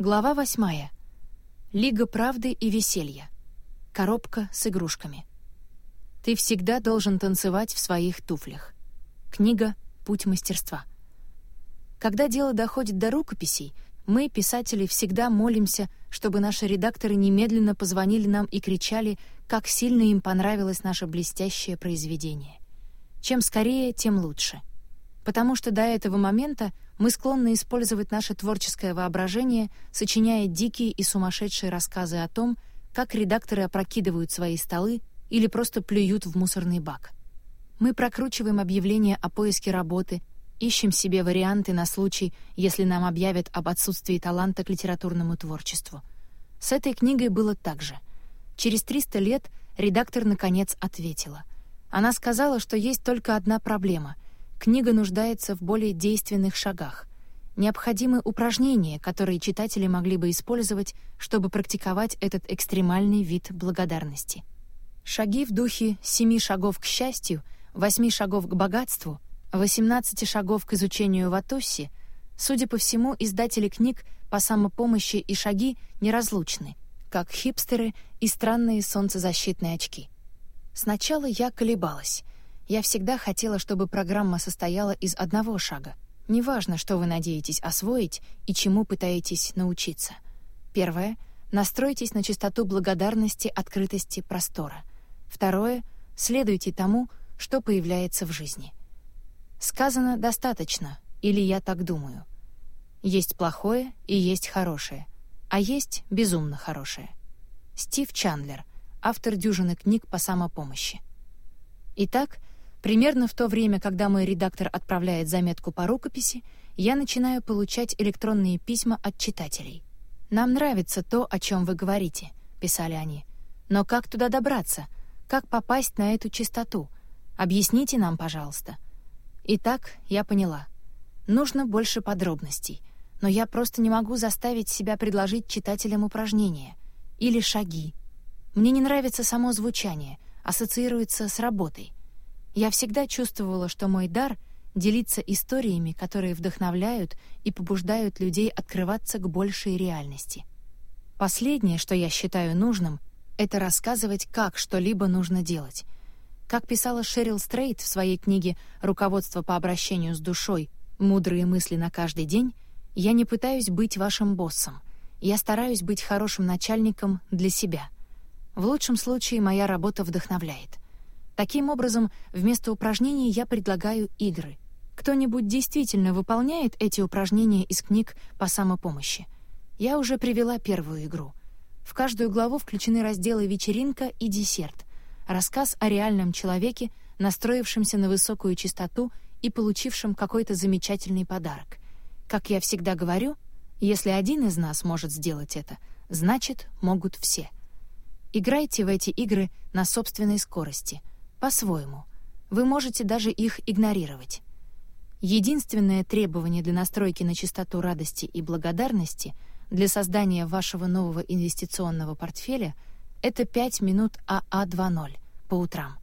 Глава восьмая. Лига правды и веселья. Коробка с игрушками. Ты всегда должен танцевать в своих туфлях. Книга «Путь мастерства». Когда дело доходит до рукописей, мы, писатели, всегда молимся, чтобы наши редакторы немедленно позвонили нам и кричали, как сильно им понравилось наше блестящее произведение. Чем скорее, тем лучше. Потому что до этого момента мы склонны использовать наше творческое воображение, сочиняя дикие и сумасшедшие рассказы о том, как редакторы опрокидывают свои столы или просто плюют в мусорный бак. Мы прокручиваем объявления о поиске работы, ищем себе варианты на случай, если нам объявят об отсутствии таланта к литературному творчеству. С этой книгой было так же. Через 300 лет редактор наконец ответила. Она сказала, что есть только одна проблема — Книга нуждается в более действенных шагах. Необходимы упражнения, которые читатели могли бы использовать, чтобы практиковать этот экстремальный вид благодарности. Шаги в духе «семи шагов к счастью», «восьми шагов к богатству», «восемнадцати шагов к изучению Ватосси», судя по всему, издатели книг по самопомощи и шаги неразлучны, как хипстеры и странные солнцезащитные очки. Сначала я колебалась. Я всегда хотела, чтобы программа состояла из одного шага. Неважно, что вы надеетесь освоить и чему пытаетесь научиться. Первое — настройтесь на частоту благодарности, открытости, простора. Второе — следуйте тому, что появляется в жизни. Сказано достаточно, или я так думаю. Есть плохое и есть хорошее, а есть безумно хорошее. Стив Чандлер, автор дюжины книг по самопомощи. Итак, Примерно в то время, когда мой редактор отправляет заметку по рукописи, я начинаю получать электронные письма от читателей. «Нам нравится то, о чем вы говорите», — писали они. «Но как туда добраться? Как попасть на эту частоту? Объясните нам, пожалуйста». Итак, я поняла. Нужно больше подробностей, но я просто не могу заставить себя предложить читателям упражнения или шаги. Мне не нравится само звучание, ассоциируется с работой — я всегда чувствовала, что мой дар — делиться историями, которые вдохновляют и побуждают людей открываться к большей реальности. Последнее, что я считаю нужным, это рассказывать, как что-либо нужно делать. Как писала Шерил Стрейт в своей книге «Руководство по обращению с душой. Мудрые мысли на каждый день», я не пытаюсь быть вашим боссом. Я стараюсь быть хорошим начальником для себя. В лучшем случае моя работа вдохновляет. Таким образом, вместо упражнений я предлагаю игры. Кто-нибудь действительно выполняет эти упражнения из книг по самопомощи? Я уже привела первую игру. В каждую главу включены разделы «Вечеринка» и «Десерт», рассказ о реальном человеке, настроившемся на высокую частоту и получившем какой-то замечательный подарок. Как я всегда говорю, если один из нас может сделать это, значит, могут все. Играйте в эти игры на собственной скорости — по-своему. Вы можете даже их игнорировать. Единственное требование для настройки на частоту радости и благодарности для создания вашего нового инвестиционного портфеля — это 5 минут АА-2.0 по утрам.